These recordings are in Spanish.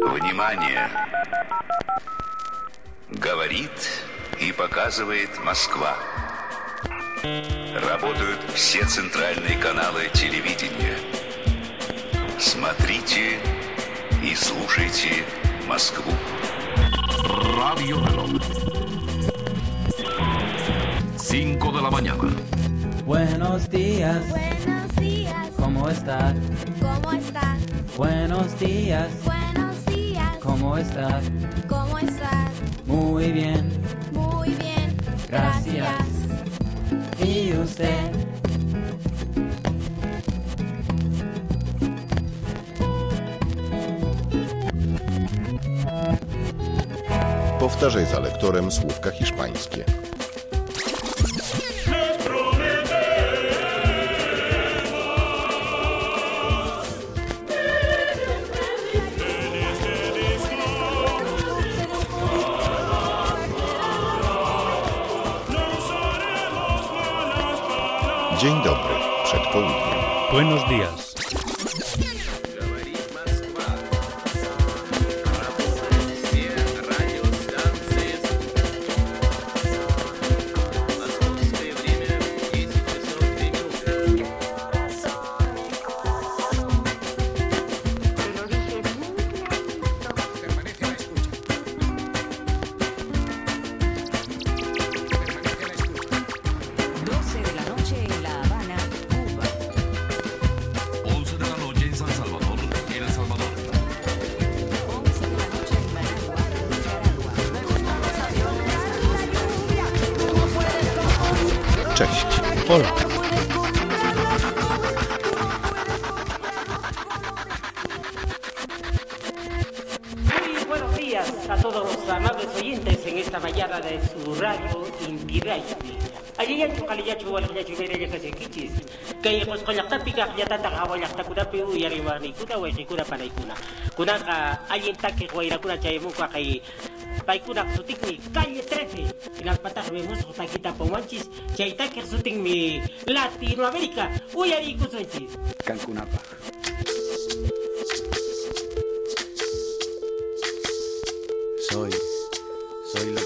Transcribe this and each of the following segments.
Внимание! Говорит и показывает Москва. Работают все центральные каналы телевидения. Смотрите и слушайте Москву. Radio Reloj. 5 de la mañana. Buenos días, Buenos días, ¿cómo estás? ¿cómo estás? Buenos días, Buenos días, ¿cómo estás? ¿cómo estás? Muy bien, Muy bien, Gracias. gracias. ¿y usted? Powtarzaj za lektorem słówka hiszpańskie. Dzień dobry, przed południem. Buenos días. La. Cześć. Hola. Muy buenos días a todos los amables oyentes en esta mañana de su radio Inti Radio. Aliyachu kaliyachu walayachu mereya kasikichis. Kaya pues koyaktapika yatata kawayaktakunapi uyariwani kuna wejikuna panaykuna. Kunaka ayintaki wayrakuna chayamuka kay paykuna sutikmi calle 13 inalpataq vemos taquita pomanchis chaytaki sutikmi Latinoamérica uyarikusunchis. Cancunapa. Soy,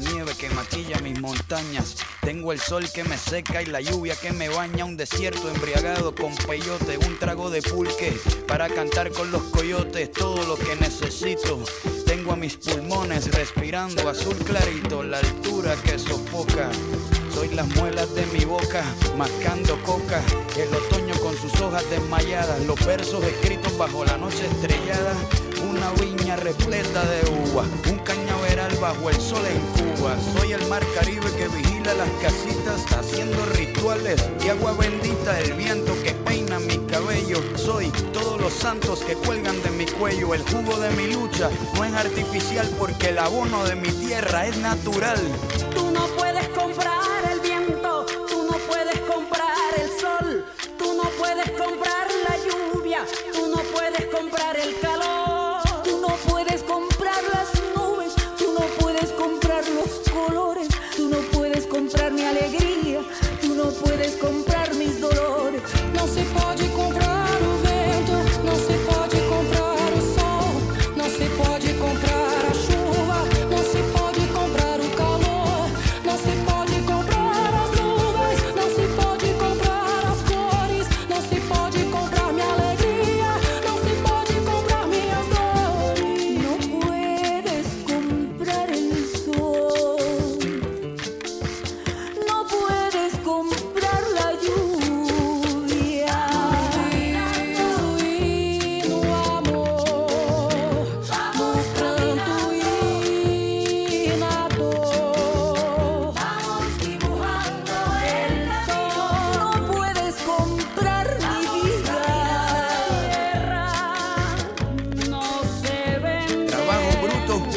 la nieve que maquilla mis montañas, tengo el sol que me seca y la lluvia que me baña, un desierto embriagado con peyote, un trago de pulque para cantar con los coyotes, todo lo que necesito. Tengo a mis pulmones respirando azul clarito, la altura que sofoca. Soy las muelas de mi boca, mascando coca. El otoño con sus hojas desmayadas, los versos escritos bajo la noche estrellada. Una viña repleta de uva, un cañaveral bajo el sol en Cuba. Soy el mar Caribe que vigila las casitas, haciendo rituales y agua bendita. El viento que peina mi cabello. Soy todos los santos que cuelgan de mi cuello. El jugo de mi lucha no es artificial porque el abono de mi tierra es natural. Tú no puedes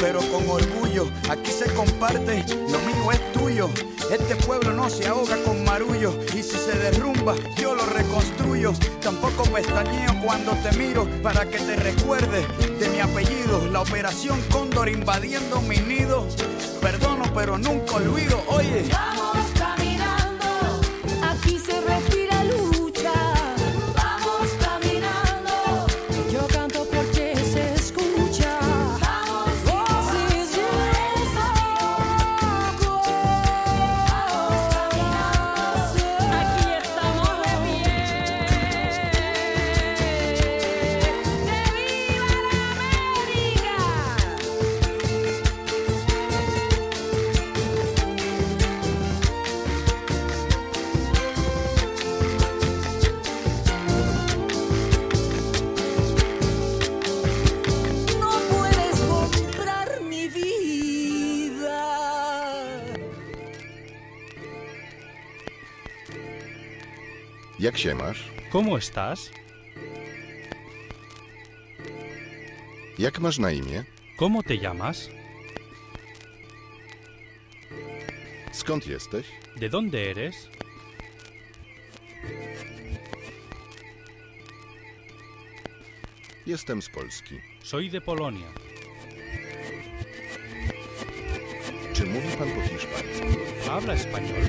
pero con orgullo. Aquí se comparte, lo mío es tuyo. Este pueblo no se ahoga con marullo. Y si se derrumba, yo lo reconstruyo. Tampoco pestañeo cuando te miro para que te recuerdes de mi apellido. La operación Cóndor invadiendo mi nido. Perdono, pero nunca olvido. Oye. Jak się masz? ¿Cómo estás? Jak masz na imię? ¿Cómo te llamas? Skąd jesteś? ¿De dónde eres? Jestem z Polski. Soy de Polonia. Czy mówi pan po hiszpańsku? ¿Habla español?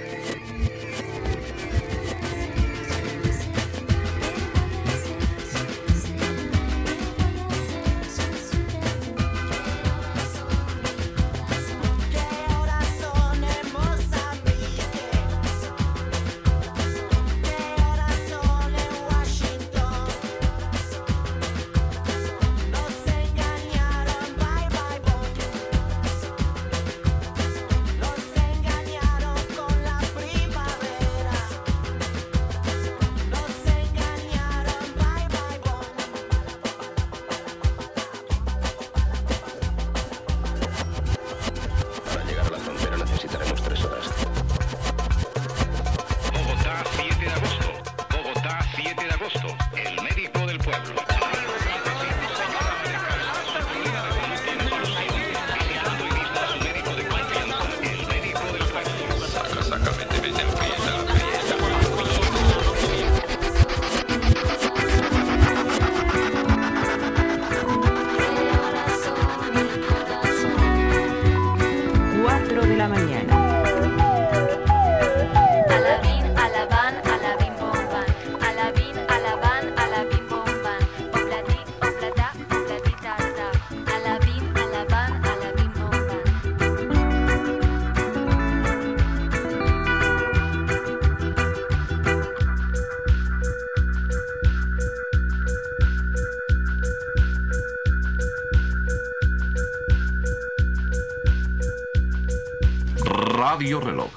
Radio Reloj.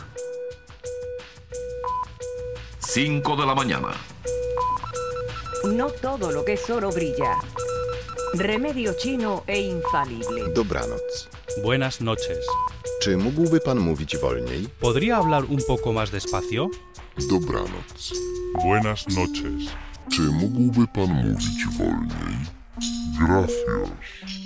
5 de la mañana. No todo lo que es oro brilla. Remedio chino e infalible. Dobranoc. Buenas noches. Czy mógłby pan mówić wolniej? ¿Podría hablar un poco más despacio? Dobranoc. Buenas noches. Czy mógłby pan mówić wolniej? Gracias.